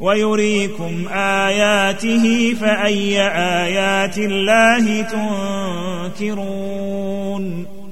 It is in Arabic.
ويريكم آياته فأي آيات الله تنكرون